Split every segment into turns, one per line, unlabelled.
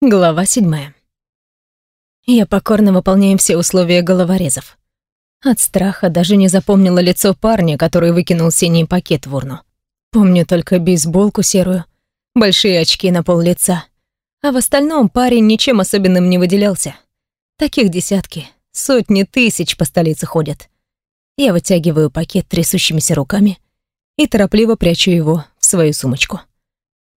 Глава седьмая. Я покорно выполняю все условия головорезов. От страха даже не запомнила лицо парня, который выкинул синий пакет в урну. Помню только бейсболку серую, большие очки на пол лица. А в остальном парень ничем особенным не выделялся. Таких десятки, сотни тысяч по столице ходят. Я вытягиваю пакет трясущимися руками и торопливо прячу его в свою сумочку.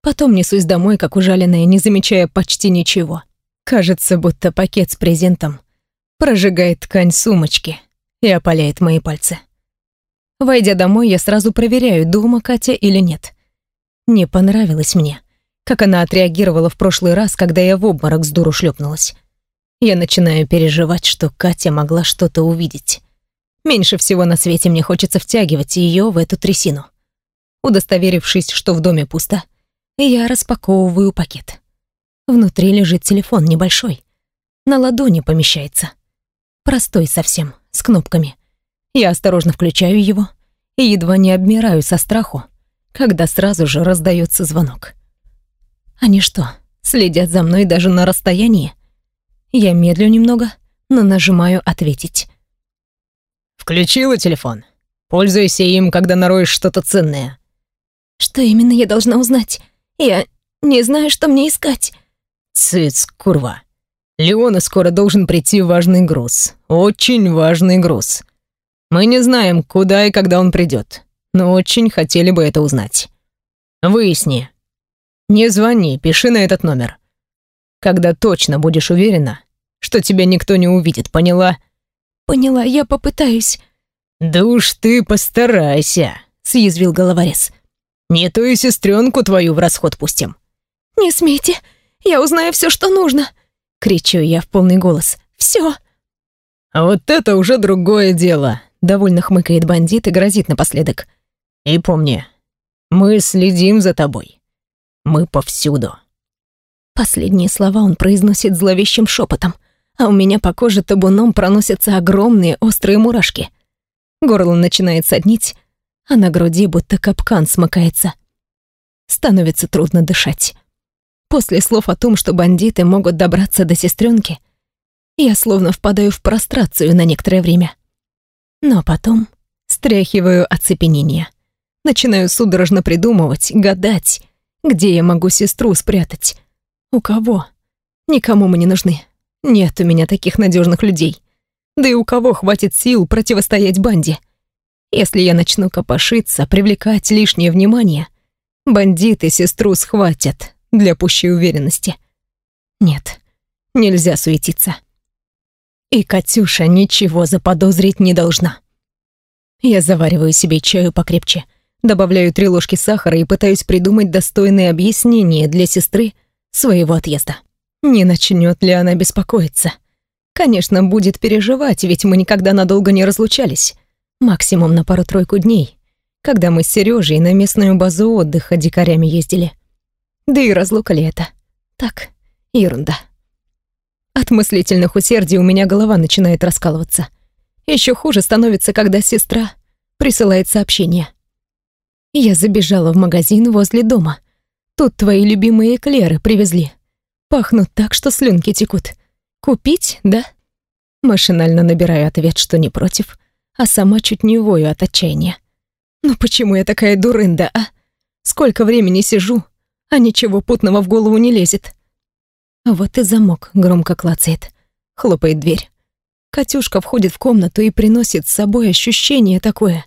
Потом несусь домой, как ужаленная, не замечая почти ничего. Кажется, будто пакет с презентом прожигает ткань сумочки и опаляет мои пальцы. Войдя домой, я сразу проверяю, дома Катя или нет. Не понравилось мне, как она отреагировала в прошлый раз, когда я в обморок с дуру шлепнулась. Я начинаю переживать, что Катя могла что-то увидеть. Меньше всего на свете мне хочется втягивать ее в эту трясину. Удостоверившись, что в доме пусто, я распаковываю пакет. Внутри лежит телефон небольшой. На ладони помещается. Простой совсем, с кнопками. Я осторожно включаю его и едва не обмираю со страху, когда сразу же раздается звонок. Они что, следят за мной даже на расстоянии? Я медлю немного, но нажимаю «Ответить».
«Включила телефон. Пользуйся им, когда нароешь что-то ценное».
«Что именно я должна узнать?» Я не знаю, что мне искать.
Цыц, курва. Леона скоро должен прийти важный груз. Очень важный груз. Мы не знаем, куда и когда он придет, но очень хотели бы это узнать. Выясни. Не звони, пиши на этот номер. Когда точно будешь уверена, что тебя никто не увидит, поняла?
Поняла, я попытаюсь.
Да уж ты постарайся, съязвил головорез. Не то и сестренку твою в расход пустим.
Не смейте, я узнаю все, что нужно. Кричу я в полный голос. Все.
А вот это уже другое дело. Довольно хмыкает бандит и грозит напоследок. И помни, мы следим за тобой. Мы повсюду.
Последние слова он произносит зловещим шепотом, а у меня по коже табуном проносятся огромные острые мурашки. Горло начинает соднить, а на груди будто капкан смыкается. Становится трудно дышать. После слов о том, что бандиты могут добраться до сестренки, я словно впадаю в прострацию на некоторое время. Но потом стряхиваю оцепенение. Начинаю судорожно придумывать, гадать, где я могу сестру спрятать. У кого? Никому мы не нужны. Нет у меня таких надежных людей. Да и у кого хватит сил противостоять банде? Если я начну копошиться, привлекать лишнее внимание, бандиты сестру схватят для пущей уверенности. Нет, нельзя суетиться. И Катюша ничего заподозрить не должна. Я завариваю себе чаю покрепче, добавляю три ложки сахара и пытаюсь придумать достойное объяснение для сестры своего отъезда. Не начнет ли она беспокоиться? Конечно, будет переживать, ведь мы никогда надолго не разлучались. Максимум на пару-тройку дней, когда мы с Сережей на местную базу отдыха дикарями ездили. Да и разлука ли это? Так, ерунда. От мыслительных усердий у меня голова начинает раскалываться. Еще хуже становится, когда сестра присылает сообщение. Я забежала в магазин возле дома. Тут твои любимые эклеры привезли. Пахнут так, что слюнки текут. Купить, да? Машинально набираю ответ, что не против а сама чуть не вою от отчаяния. Ну почему я такая дурында, а? Сколько времени сижу, а ничего путного в голову не лезет. Вот и замок громко клацает. Хлопает дверь. Катюшка входит в комнату и приносит с собой ощущение такое.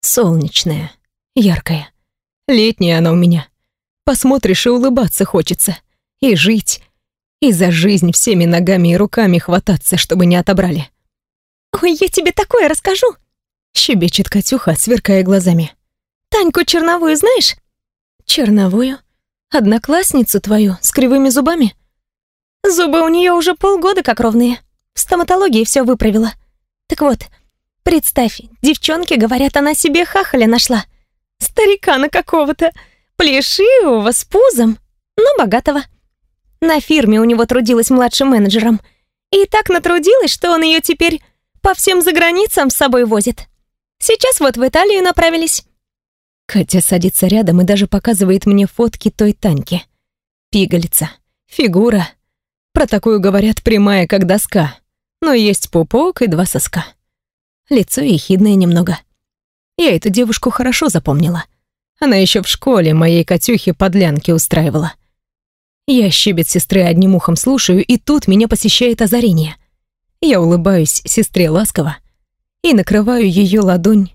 Солнечное, яркое. Летнее оно у меня. Посмотришь и улыбаться хочется. И жить. И за жизнь всеми ногами и руками хвататься, чтобы не отобрали. «Ой, я тебе такое расскажу!» Щебечет Катюха, сверкая глазами. «Таньку Черновую знаешь?» «Черновую? Одноклассницу твою, с кривыми зубами?» «Зубы у нее уже полгода как ровные. В стоматологии все выправила. Так вот, представь, девчонки говорят, она себе хахаля нашла. Старикана какого-то, плешивого, с пузом, но богатого. На фирме у него трудилась младшим менеджером. И так натрудилась, что он ее теперь по всем заграницам с собой возит. Сейчас вот в Италию направились». Катя садится рядом и даже показывает мне фотки той Таньки. Пигалица, фигура, Про такую говорят прямая, как доска, но есть пупок и два соска. Лицо ехидное немного. Я эту девушку хорошо запомнила. Она еще в школе моей Катюхе подлянки устраивала. Я щебет сестры одним ухом слушаю, и тут меня посещает озарение. Я улыбаюсь сестре ласково и накрываю ее ладонь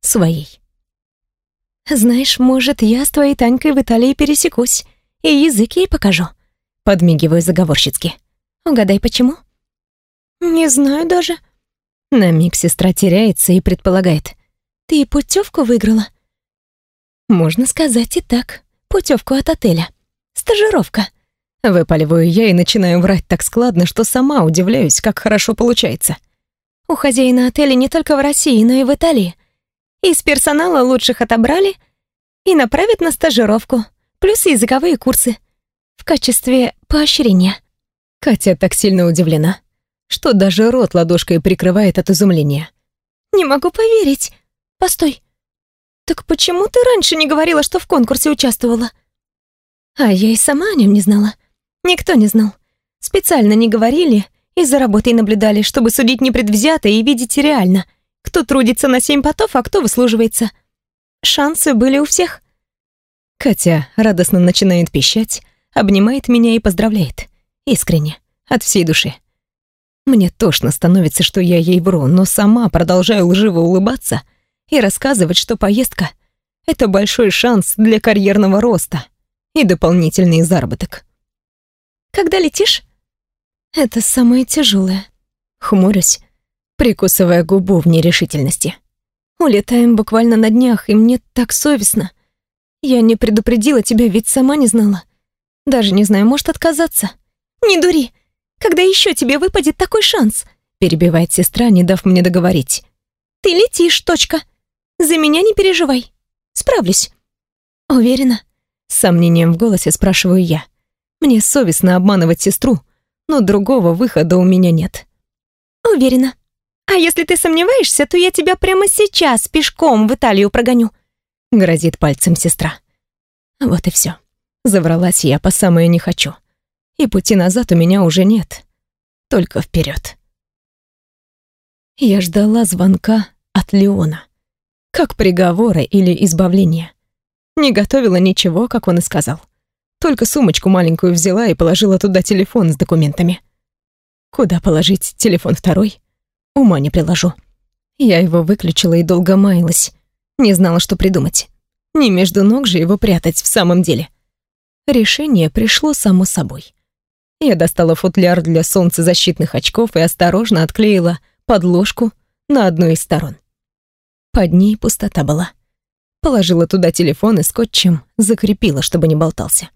своей. «Знаешь, может, я с твоей Танькой в Италии пересекусь и язык ей покажу», — подмигиваю заговорщицки. «Угадай, почему?» «Не знаю даже». На миг сестра теряется и предполагает. «Ты путевку выиграла?» «Можно сказать и так. Путевку от отеля. Стажировка». Выпаливаю я и начинаю врать так складно, что сама удивляюсь, как хорошо получается. У хозяина отеля не только в России, но и в Италии. Из персонала лучших отобрали и направят на стажировку, плюс языковые курсы. В качестве поощрения. Катя так сильно удивлена, что даже рот ладошкой прикрывает от изумления. «Не могу поверить. Постой. Так почему ты раньше не говорила, что в конкурсе участвовала?» А я и сама о нем не знала. Никто не знал. Специально не говорили и за работой наблюдали, чтобы судить непредвзято и видеть реально, кто трудится на семь потов, а кто выслуживается. Шансы были у всех. Катя радостно начинает пищать, обнимает меня и поздравляет. Искренне, от всей души. Мне тошно становится, что я ей вру, но сама продолжаю лживо улыбаться и рассказывать, что поездка — это большой шанс для карьерного роста и дополнительный заработок. Когда летишь? Это самое тяжелое. Хмурюсь, прикусывая губу в нерешительности. Улетаем буквально на днях, и мне так совестно. Я не предупредила тебя, ведь сама не знала. Даже не знаю, может отказаться. Не дури. Когда еще тебе выпадет такой шанс? Перебивает сестра, не дав мне договорить. Ты летишь, точка. За меня не переживай. Справлюсь. Уверена? С сомнением в голосе спрашиваю я. Мне совестно обманывать сестру, но другого выхода у меня нет. Уверена. А если ты сомневаешься, то я тебя прямо сейчас пешком в Италию прогоню. Грозит пальцем сестра. Вот и все. Завралась я по самое не хочу. И пути назад у меня уже нет. Только вперед. Я ждала звонка от Леона. Как приговора или избавления. Не готовила ничего, как он и сказал. Только сумочку маленькую взяла и положила туда телефон с документами. Куда положить телефон второй? Ума не приложу. Я его выключила и долго маялась. Не знала, что придумать. Не между ног же его прятать в самом деле. Решение пришло само собой. Я достала футляр для солнцезащитных очков и осторожно отклеила подложку на одну из сторон. Под ней пустота была. Положила туда телефон и скотчем закрепила, чтобы не болтался.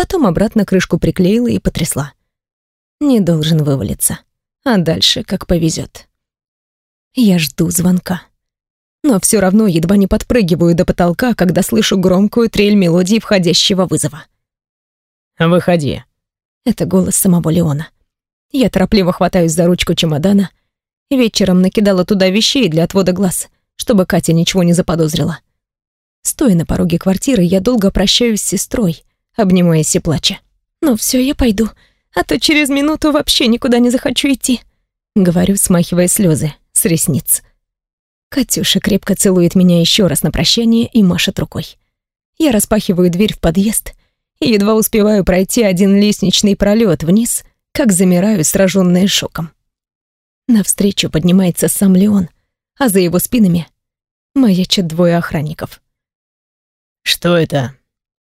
Потом обратно крышку приклеила и потрясла. Не должен вывалиться. А дальше как повезет. Я жду звонка. Но все равно едва не подпрыгиваю до потолка, когда слышу громкую трель мелодии входящего вызова.
«Выходи».
Это голос самого Леона. Я торопливо хватаюсь за ручку чемодана. Вечером накидала туда вещей для отвода глаз, чтобы Катя ничего не заподозрила. Стоя на пороге квартиры, я долго прощаюсь с сестрой, обнимаясь и плача. «Ну все, я пойду, а то через минуту вообще никуда не захочу идти», говорю, смахивая слезы с ресниц. Катюша крепко целует меня еще раз на прощание и машет рукой. Я распахиваю дверь в подъезд и едва успеваю пройти один лестничный пролет вниз, как замираю, сраженная шоком. Навстречу поднимается сам Леон, а за его спинами маячат двое охранников.
«Что это?»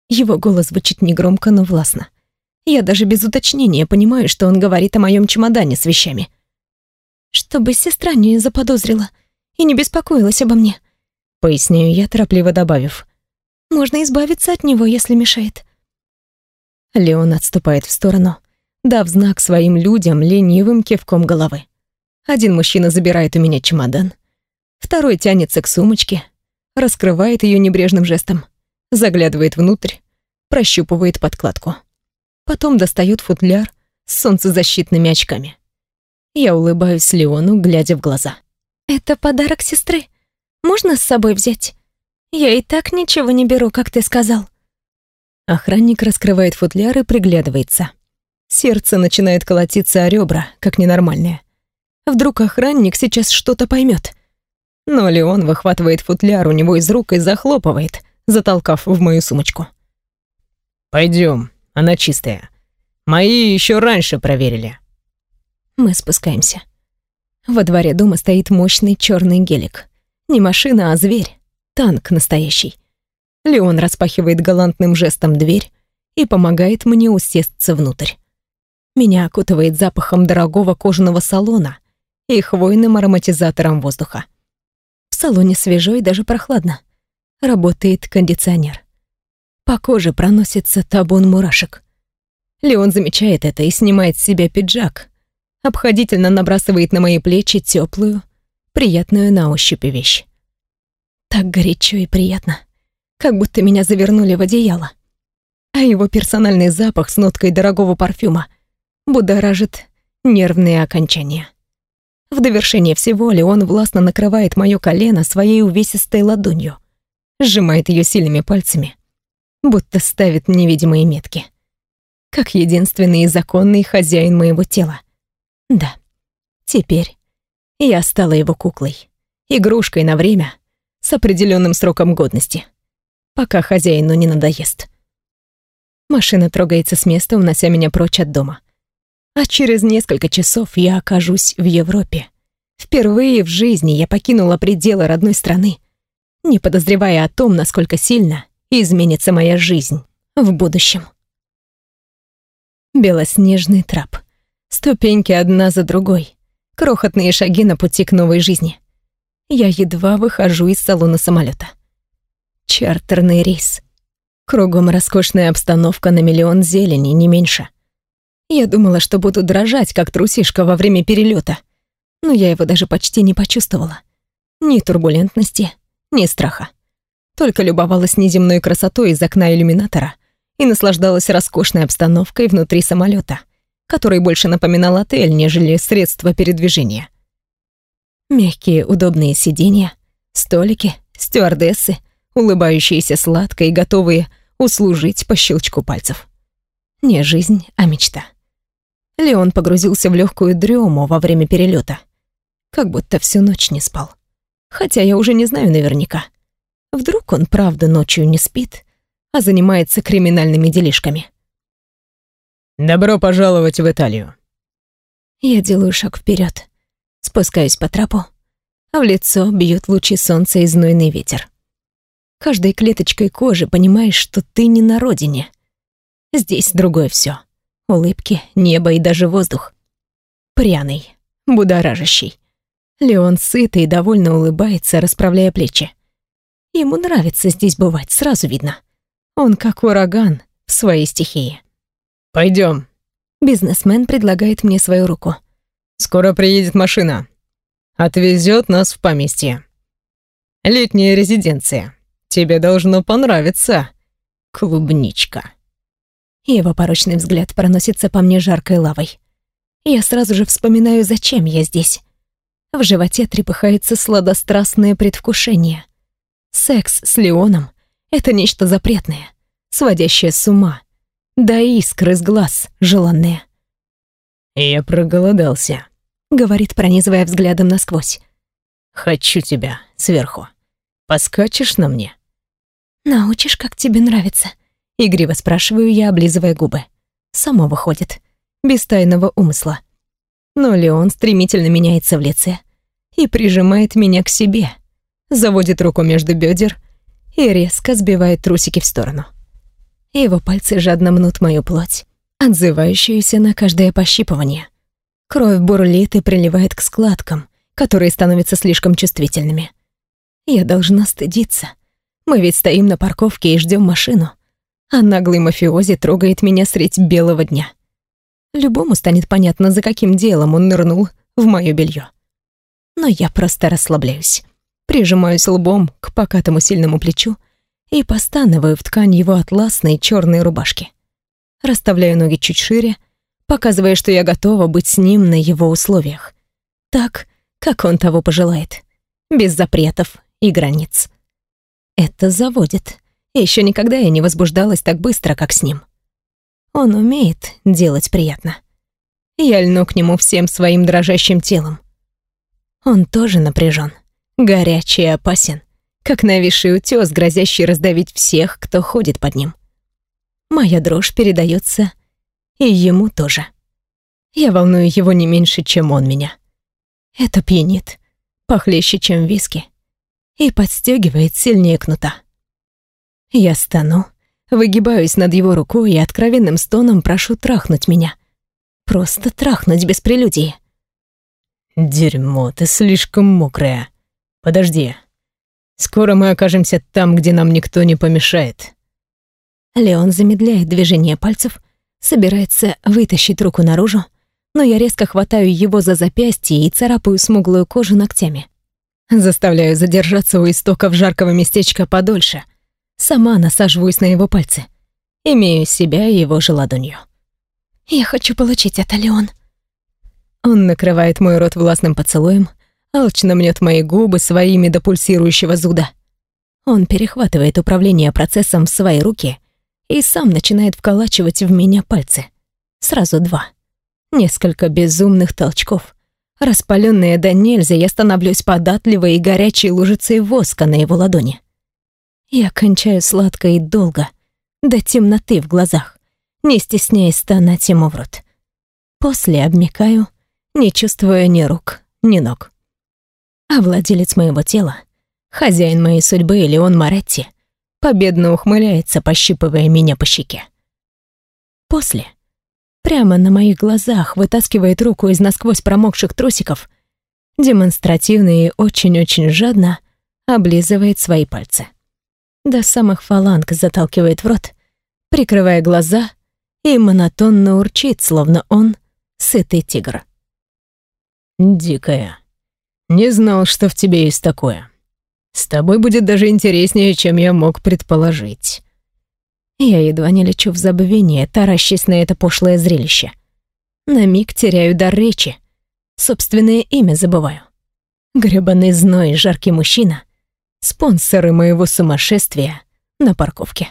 Его голос звучит негромко, но властно. Я даже без уточнения понимаю, что он говорит о моем чемодане с вещами. Чтобы сестра не заподозрила и не беспокоилась обо мне. Поясняю я, торопливо добавив. Можно избавиться от него, если мешает. Леон отступает в сторону, дав знак своим людям ленивым кивком головы. Один мужчина забирает у меня чемодан, второй тянется к сумочке, раскрывает ее небрежным жестом заглядывает внутрь, прощупывает подкладку. Потом достает футляр с солнцезащитными очками. Я улыбаюсь Леону, глядя в глаза. «Это подарок сестры. Можно с собой взять? Я и так ничего не беру, как ты сказал». Охранник раскрывает футляр и приглядывается. Сердце начинает колотиться о ребра, как ненормальное. Вдруг охранник сейчас что-то поймет. Но Леон выхватывает футляр у него из рук и захлопывает, затолкав в мою сумочку.
Пойдем, она чистая. Мои еще раньше проверили.
Мы спускаемся. Во дворе дома стоит мощный черный гелик. Не машина, а зверь. Танк настоящий. Леон распахивает галантным жестом дверь и помогает мне усесться внутрь. Меня окутывает запахом дорогого кожаного салона и хвойным ароматизатором воздуха. В салоне свежо и даже прохладно. Работает кондиционер. По коже проносится табун мурашек. Леон замечает это и снимает с себя пиджак. Обходительно набрасывает на мои плечи теплую, приятную на ощупь вещь. Так горячо и приятно, как будто меня завернули в одеяло. А его персональный запах с ноткой дорогого парфюма будоражит нервные окончания. В довершение всего Леон властно накрывает моё колено своей увесистой ладонью, сжимает её сильными пальцами, будто ставит невидимые метки. Как единственный и законный хозяин моего тела. Да, теперь я стала его куклой, игрушкой на время, с определенным сроком годности, пока хозяину не надоест. Машина трогается с места, унося меня прочь от дома а через несколько часов я окажусь в Европе. Впервые в жизни я покинула пределы родной страны, не подозревая о том, насколько сильно изменится моя жизнь в будущем. Белоснежный трап. Ступеньки одна за другой. Крохотные шаги на пути к новой жизни. Я едва выхожу из салона самолета. Чартерный рейс. Кругом роскошная обстановка на миллион зелени, не меньше. Я думала, что буду дрожать, как трусишка во время перелета, но я его даже почти не почувствовала. Ни турбулентности, ни страха. Только любовалась неземной красотой из окна иллюминатора и наслаждалась роскошной обстановкой внутри самолета, который больше напоминал отель, нежели средство передвижения. Мягкие удобные сиденья, столики, стюардессы, улыбающиеся сладко и готовые услужить по щелчку пальцев. Не жизнь, а мечта. Леон погрузился в легкую дрему во время перелета, как будто всю ночь не спал. Хотя я уже не знаю наверняка. Вдруг он правда ночью не спит, а занимается криминальными делишками.
«Добро пожаловать в Италию».
Я делаю шаг вперед, спускаюсь по трапу, а в лицо бьют лучи солнца и знойный ветер. Каждой клеточкой кожи понимаешь, что ты не на родине. Здесь другое все улыбки, небо и даже воздух. Пряный, будоражащий. Леон сытый и довольно улыбается, расправляя плечи. Ему нравится здесь бывать, сразу видно. Он как ураган в своей стихии.
Пойдем.
Бизнесмен предлагает мне свою руку.
Скоро приедет машина. Отвезет нас в поместье. Летняя резиденция. Тебе должно понравиться, клубничка.
Его порочный взгляд проносится по мне жаркой лавой. Я сразу же вспоминаю, зачем я здесь. В животе трепыхается сладострастное предвкушение. Секс с Леоном — это нечто запретное, сводящее с ума. Да искры с глаз желанные.
«Я проголодался», —
говорит, пронизывая взглядом насквозь.
«Хочу тебя сверху. Поскачешь на мне?»
«Научишь, как тебе нравится», Игриво спрашиваю я, облизывая губы. Само выходит. Без тайного умысла. Но Леон стремительно меняется в лице и прижимает меня к себе, заводит руку между бедер и резко сбивает трусики в сторону. Его пальцы жадно мнут мою плоть, отзывающуюся на каждое пощипывание. Кровь бурлит и приливает к складкам, которые становятся слишком чувствительными. Я должна стыдиться. Мы ведь стоим на парковке и ждем машину а наглый мафиози трогает меня средь белого дня. Любому станет понятно, за каким делом он нырнул в моё белье. Но я просто расслабляюсь, прижимаюсь лбом к покатому сильному плечу и постанываю в ткань его атласной черной рубашки. Расставляю ноги чуть шире, показывая, что я готова быть с ним на его условиях. Так, как он того пожелает, без запретов и границ. Это заводит. Еще никогда я не возбуждалась так быстро, как с ним. Он умеет делать приятно. Я льну к нему всем своим дрожащим телом. Он тоже напряжен, горячий и опасен, как нависший утес, грозящий раздавить всех, кто ходит под ним. Моя дрожь передается и ему тоже. Я волную его не меньше, чем он меня. Это пьянит, похлеще, чем виски, и подстегивает сильнее кнута. Я стану, выгибаюсь над его рукой и откровенным стоном прошу трахнуть меня. Просто трахнуть без прелюдии.
«Дерьмо, ты слишком мокрая. Подожди. Скоро мы окажемся там, где нам никто не помешает».
Леон замедляет движение пальцев, собирается вытащить руку наружу, но я резко хватаю его за запястье и царапаю смуглую кожу ногтями. Заставляю задержаться у истоков жаркого местечка подольше. Сама насаживаюсь на его пальцы. Имею себя и его же ладонью. «Я хочу получить это, Леон». Он накрывает мой рот властным поцелуем, алчно мнет мои губы своими до пульсирующего зуда. Он перехватывает управление процессом в свои руки и сам начинает вколачивать в меня пальцы. Сразу два. Несколько безумных толчков. Распаленная до нельзя, я становлюсь податливой и горячей лужицей воска на его ладони. Я кончаю сладко и долго, до темноты в глазах, не стесняясь стонать ему в рот. После обмикаю, не чувствуя ни рук, ни ног. А владелец моего тела, хозяин моей судьбы Леон Моретти, победно ухмыляется, пощипывая меня по щеке. После прямо на моих глазах вытаскивает руку из насквозь промокших трусиков, демонстративно и очень-очень жадно облизывает свои пальцы. До самых фаланг заталкивает в рот, прикрывая глаза и монотонно урчит, словно он сытый тигр.
«Дикая. Не знал, что в тебе есть такое. С тобой будет даже интереснее, чем я мог предположить».
Я едва не лечу в забвение, таращась на это пошлое зрелище. На миг теряю дар речи. Собственное имя забываю. Гребаный зной жаркий мужчина. Спонсоры моего сумасшествия на парковке.